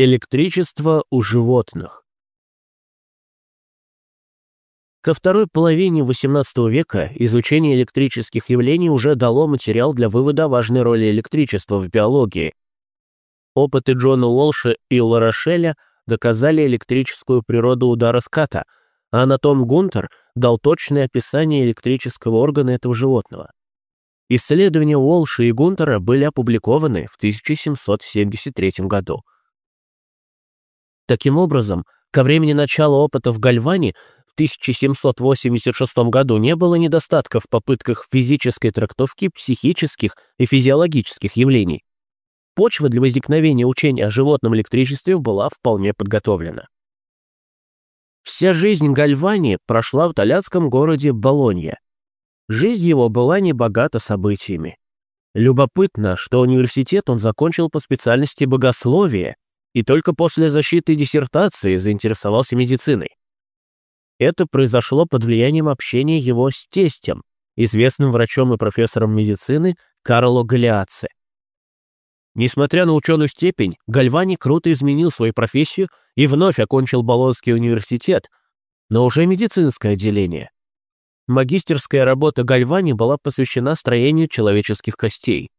Электричество у животных. Ко второй половине XVIII века изучение электрических явлений уже дало материал для вывода важной роли электричества в биологии. Опыты Джона Уолша и Ларошеля доказали электрическую природу удара ската, а анатом Гунтер дал точное описание электрического органа этого животного. Исследования Уолша и Гунтера были опубликованы в 1773 году. Таким образом, ко времени начала опыта в Гальване в 1786 году не было недостатков в попытках физической трактовки психических и физиологических явлений. Почва для возникновения учения о животном электричестве была вполне подготовлена. Вся жизнь Гальвани прошла в итальянском городе Болонья. Жизнь его была не богата событиями. Любопытно, что университет он закончил по специальности богословия и только после защиты диссертации заинтересовался медициной. Это произошло под влиянием общения его с тестем, известным врачом и профессором медицины Карло Галиаци. Несмотря на ученую степень, Гальвани круто изменил свою профессию и вновь окончил Болонский университет, но уже медицинское отделение. Магистерская работа Гальвани была посвящена строению человеческих костей.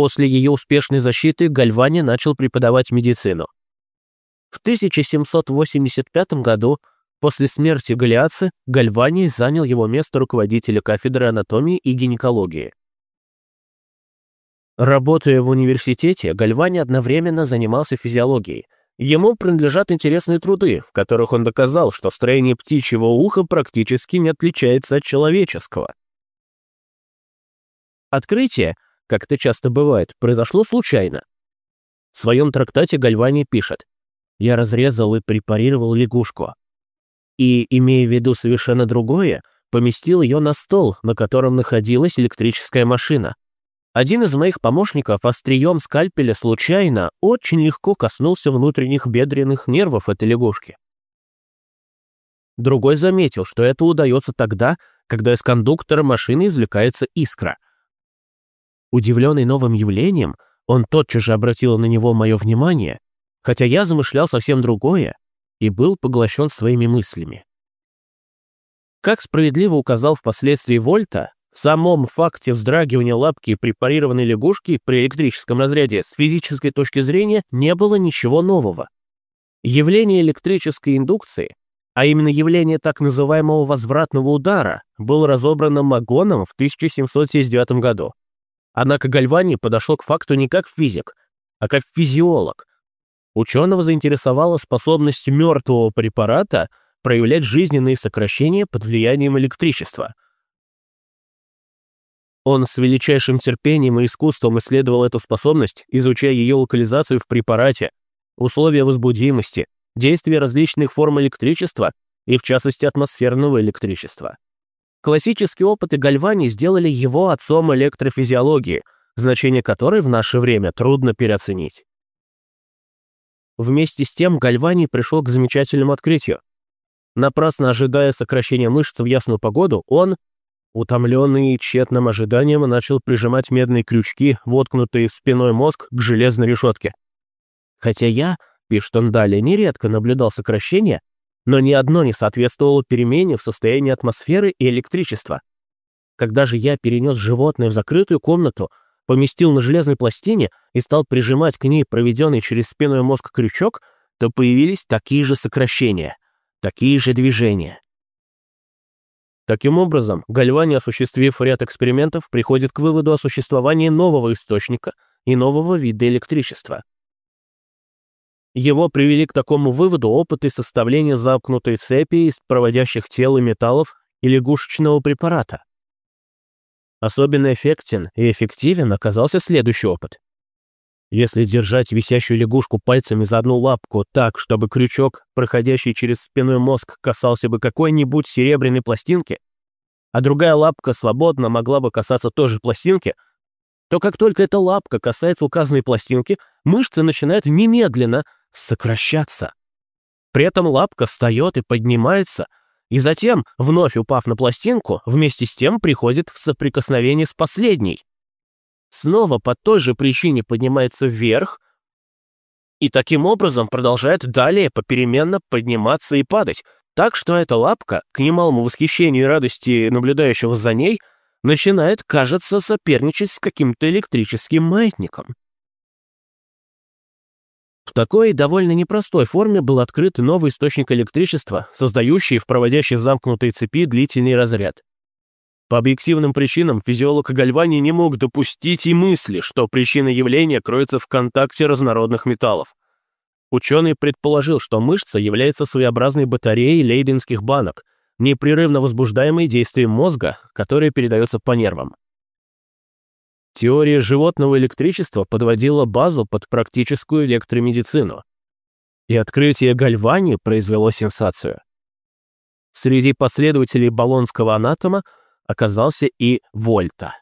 После ее успешной защиты Гальвани начал преподавать медицину. В 1785 году, после смерти Галиацы, Гальвани занял его место руководителя кафедры анатомии и гинекологии. Работая в университете, Гальвани одновременно занимался физиологией. Ему принадлежат интересные труды, в которых он доказал, что строение птичьего уха практически не отличается от человеческого. Открытие – как это часто бывает, произошло случайно. В своем трактате Гальвани пишет «Я разрезал и препарировал лягушку». И, имея в виду совершенно другое, поместил ее на стол, на котором находилась электрическая машина. Один из моих помощников острием скальпеля случайно очень легко коснулся внутренних бедренных нервов этой лягушки. Другой заметил, что это удается тогда, когда из кондуктора машины извлекается искра – Удивленный новым явлением, он тотчас же обратил на него мое внимание, хотя я замышлял совсем другое и был поглощен своими мыслями. Как справедливо указал впоследствии Вольта, в самом факте вздрагивания лапки препарированной лягушки при электрическом разряде с физической точки зрения не было ничего нового. Явление электрической индукции, а именно явление так называемого возвратного удара, было разобрано Магоном в 1779 году. Однако Гальвани подошел к факту не как физик, а как физиолог. Ученого заинтересовала способность мертвого препарата проявлять жизненные сокращения под влиянием электричества. Он с величайшим терпением и искусством исследовал эту способность, изучая ее локализацию в препарате, условия возбудимости, действия различных форм электричества и, в частности, атмосферного электричества. Классические опыты Гальвани сделали его отцом электрофизиологии, значение которой в наше время трудно переоценить. Вместе с тем Гальвани пришел к замечательному открытию. Напрасно ожидая сокращения мышц в ясную погоду, он, утомленный тщетным ожиданием, начал прижимать медные крючки, воткнутые в спиной мозг, к железной решетке. Хотя я, пишет он далее, нередко наблюдал сокращение, но ни одно не соответствовало перемене в состоянии атмосферы и электричества. Когда же я перенес животное в закрытую комнату, поместил на железной пластине и стал прижимать к ней проведенный через спинной мозг крючок, то появились такие же сокращения, такие же движения. Таким образом, Гальвани, осуществив ряд экспериментов, приходит к выводу о существовании нового источника и нового вида электричества. Его привели к такому выводу опыты составления замкнутой цепи из проводящих тел и металлов и лягушечного препарата. Особенно эффектен и эффективен оказался следующий опыт. Если держать висящую лягушку пальцами за одну лапку так, чтобы крючок, проходящий через спинной мозг, касался бы какой-нибудь серебряной пластинки, а другая лапка свободно могла бы касаться той же пластинки, то как только эта лапка касается указанной пластинки, мышцы начинают немедленно сокращаться. При этом лапка встает и поднимается, и затем, вновь упав на пластинку, вместе с тем приходит в соприкосновение с последней. Снова по той же причине поднимается вверх, и таким образом продолжает далее попеременно подниматься и падать, так что эта лапка, к немалому восхищению и радости наблюдающего за ней, начинает, кажется, соперничать с каким-то электрическим маятником. В такой довольно непростой форме был открыт новый источник электричества, создающий в проводящей замкнутой цепи длительный разряд. По объективным причинам физиолог Гальвани не мог допустить и мысли, что причина явления кроется в контакте разнородных металлов. Ученый предположил, что мышца является своеобразной батареей лейденских банок, непрерывно возбуждаемой действием мозга, которое передается по нервам. Теория животного электричества подводила базу под практическую электромедицину. И открытие Гальвани произвело сенсацию. Среди последователей болонского анатома оказался и Вольта.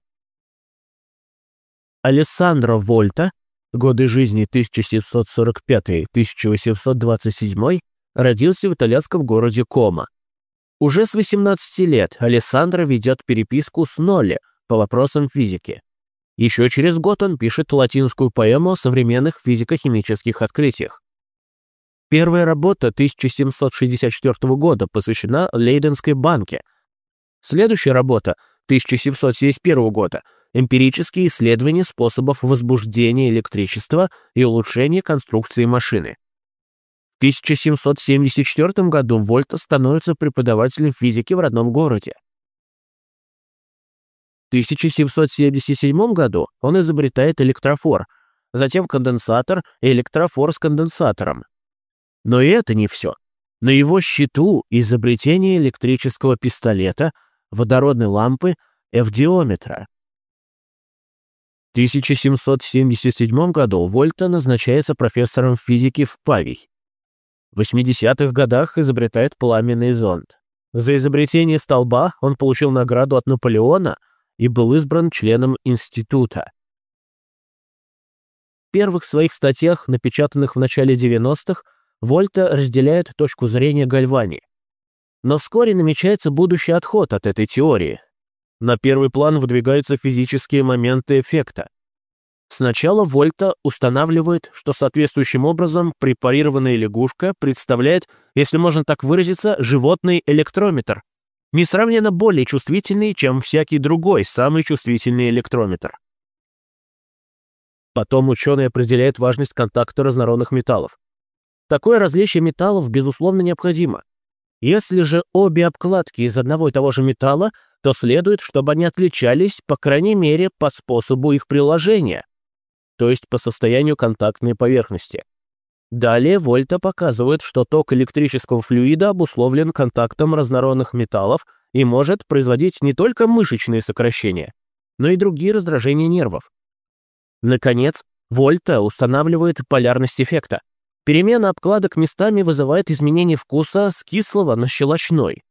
Алессандро Вольта годы жизни 1745-1827, родился в итальянском городе Кома. Уже с 18 лет Алессандро ведет переписку с Нолли по вопросам физики. Еще через год он пишет латинскую поэму о современных физико-химических открытиях. Первая работа 1764 года посвящена Лейденской банке. Следующая работа 1771 года – эмпирические исследования способов возбуждения электричества и улучшения конструкции машины. В 1774 году Вольта становится преподавателем физики в родном городе. В 1777 году он изобретает электрофор, затем конденсатор и электрофор с конденсатором. Но и это не все. На его счету изобретение электрического пистолета, водородной лампы, эвдиометра. 1777 году Вольта назначается профессором физики в Павий. В 80-х годах изобретает пламенный зонд. За изобретение столба он получил награду от Наполеона и был избран членом института. В первых своих статьях, напечатанных в начале 90-х, Вольта разделяет точку зрения Гальвани. Но вскоре намечается будущий отход от этой теории, на первый план выдвигаются физические моменты эффекта. Сначала Вольта устанавливает, что соответствующим образом препарированная лягушка представляет, если можно так выразиться, животный электрометр, несравненно более чувствительный, чем всякий другой самый чувствительный электрометр. Потом ученый определяет важность контакта разнородных металлов. Такое различие металлов, безусловно, необходимо. Если же обе обкладки из одного и того же металла, то следует, чтобы они отличались, по крайней мере, по способу их приложения, то есть по состоянию контактной поверхности. Далее Вольта показывает, что ток электрического флюида обусловлен контактом разнородных металлов и может производить не только мышечные сокращения, но и другие раздражения нервов. Наконец, Вольта устанавливает полярность эффекта. Перемена обкладок местами вызывает изменение вкуса с кислого на щелочной.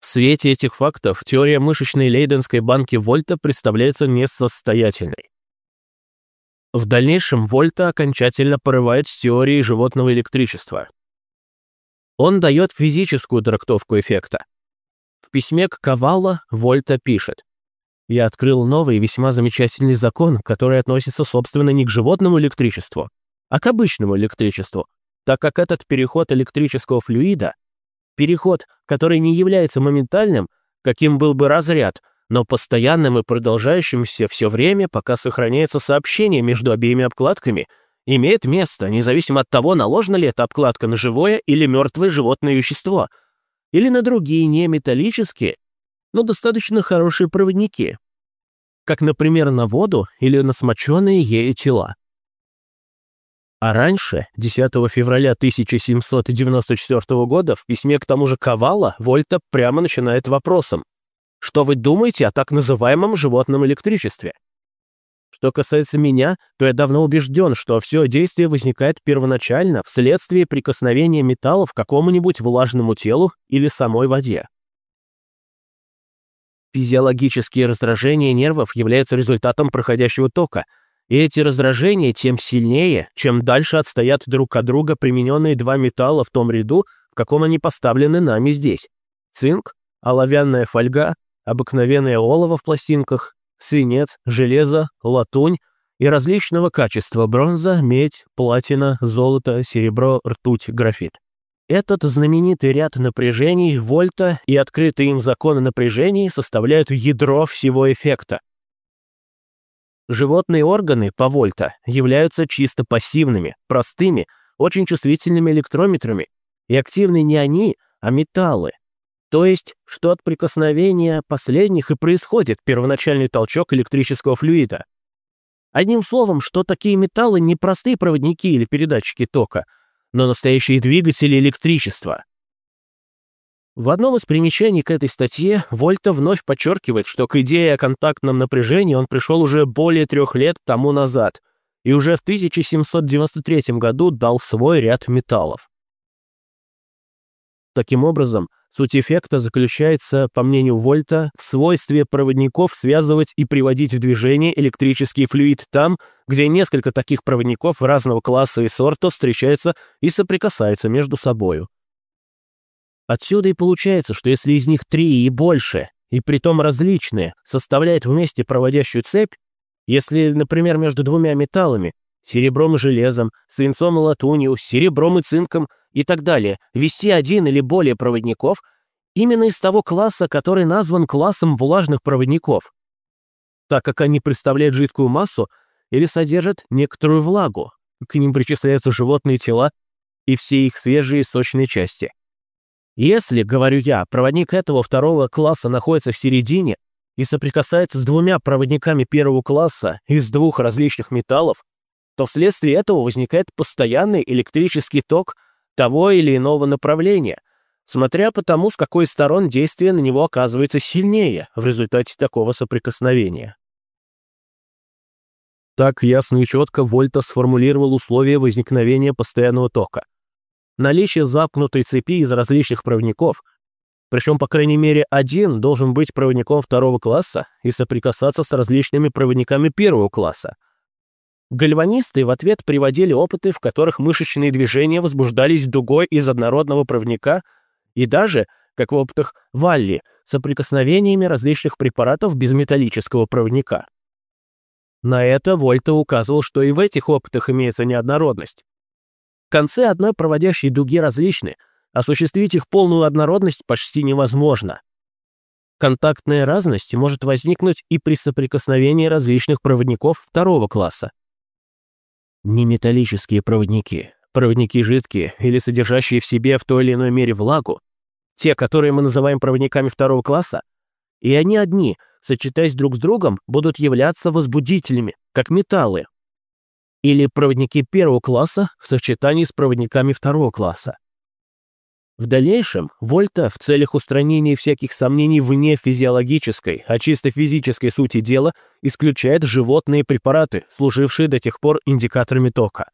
В свете этих фактов теория мышечной лейденской банки Вольта представляется несостоятельной. В дальнейшем Вольта окончательно порывает с теорией животного электричества. Он дает физическую трактовку эффекта. В письме к Кавалло Вольта пишет «Я открыл новый весьма замечательный закон, который относится, собственно, не к животному электричеству, а к обычному электричеству, так как этот переход электрического флюида Переход, который не является моментальным, каким был бы разряд, но постоянным и продолжающимся все время, пока сохраняется сообщение между обеими обкладками, имеет место, независимо от того, наложена ли эта обкладка на живое или мертвое животное вещество, или на другие неметаллические, но достаточно хорошие проводники, как, например, на воду или на смоченные ею тела. А раньше, 10 февраля 1794 года, в письме к тому же Кавала, Вольта прямо начинает вопросом. Что вы думаете о так называемом животном электричестве? Что касается меня, то я давно убежден, что все действие возникает первоначально вследствие прикосновения металла к какому-нибудь влажному телу или самой воде. Физиологические раздражения нервов являются результатом проходящего тока – и эти раздражения тем сильнее, чем дальше отстоят друг от друга примененные два металла в том ряду, в каком они поставлены нами здесь. Цинк, оловянная фольга, обыкновенное олово в пластинках, свинец, железо, латунь и различного качества бронза, медь, платина, золото, серебро, ртуть, графит. Этот знаменитый ряд напряжений, вольта и открытые им законы напряжений составляют ядро всего эффекта. Животные органы по вольта являются чисто пассивными, простыми, очень чувствительными электрометрами, и активны не они, а металлы. То есть, что от прикосновения последних и происходит первоначальный толчок электрического флюида. Одним словом, что такие металлы не простые проводники или передатчики тока, но настоящие двигатели электричества. В одном из примечаний к этой статье Вольта вновь подчеркивает, что к идее о контактном напряжении он пришел уже более трех лет тому назад и уже в 1793 году дал свой ряд металлов. Таким образом, суть эффекта заключается, по мнению Вольта, в свойстве проводников связывать и приводить в движение электрический флюид там, где несколько таких проводников разного класса и сорта встречаются и соприкасаются между собою. Отсюда и получается, что если из них три и больше, и притом различные, составляют вместе проводящую цепь, если, например, между двумя металлами, серебром и железом, свинцом и латунью, серебром и цинком и так далее, вести один или более проводников, именно из того класса, который назван классом влажных проводников, так как они представляют жидкую массу или содержат некоторую влагу, к ним причисляются животные тела и все их свежие сочные части. Если, говорю я, проводник этого второго класса находится в середине и соприкасается с двумя проводниками первого класса из двух различных металлов, то вследствие этого возникает постоянный электрический ток того или иного направления, смотря по тому, с какой сторон действие на него оказывается сильнее в результате такого соприкосновения. Так ясно и четко Вольта сформулировал условия возникновения постоянного тока наличие замкнутой цепи из различных проводников, причем, по крайней мере, один должен быть проводником второго класса и соприкасаться с различными проводниками первого класса. Гальванисты в ответ приводили опыты, в которых мышечные движения возбуждались дугой из однородного проводника и даже, как в опытах Валли, соприкосновениями различных препаратов без металлического проводника. На это Вольта указывал, что и в этих опытах имеется неоднородность. Концы одной проводящей дуги различны, осуществить их полную однородность почти невозможно. Контактная разность может возникнуть и при соприкосновении различных проводников второго класса. Неметаллические проводники, проводники жидкие или содержащие в себе в той или иной мере влагу, те, которые мы называем проводниками второго класса, и они одни, сочетаясь друг с другом, будут являться возбудителями, как металлы, или проводники первого класса в сочетании с проводниками второго класса. В дальнейшем Вольта в целях устранения всяких сомнений вне физиологической, а чисто физической сути дела исключает животные препараты, служившие до тех пор индикаторами тока.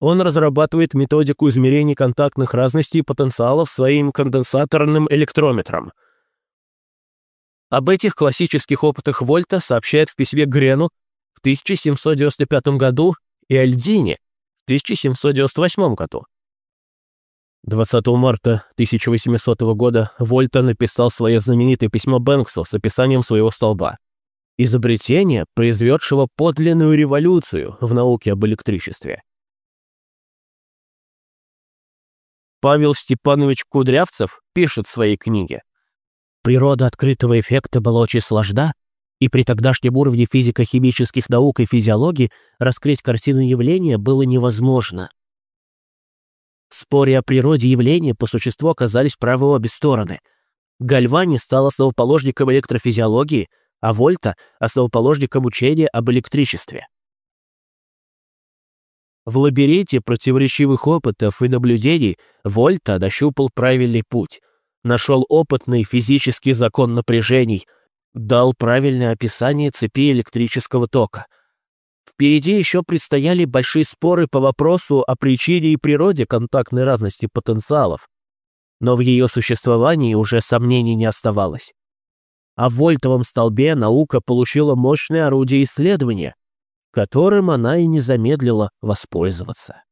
Он разрабатывает методику измерения контактных разностей потенциалов своим конденсаторным электрометром. Об этих классических опытах Вольта сообщает в письме Грену в 1795 году и Альдине в 1798 году. 20 марта 1800 года Вольта написал свое знаменитое письмо Бэнксу с описанием своего столба. Изобретение, произведшего подлинную революцию в науке об электричестве. Павел Степанович Кудрявцев пишет в своей книге. Природа открытого эффекта была очень сложна и при тогдашнем уровне физико-химических наук и физиологии раскрыть картину явления было невозможно. В споре о природе явления по существу оказались правы обе стороны. Гальвани стал основоположником электрофизиологии, а Вольта – основоположником учения об электричестве. В лабиринте противоречивых опытов и наблюдений Вольта нащупал правильный путь, нашел опытный физический закон напряжений – дал правильное описание цепи электрического тока. Впереди еще предстояли большие споры по вопросу о причине и природе контактной разности потенциалов, но в ее существовании уже сомнений не оставалось. А в вольтовом столбе наука получила мощное орудие исследования, которым она и не замедлила воспользоваться.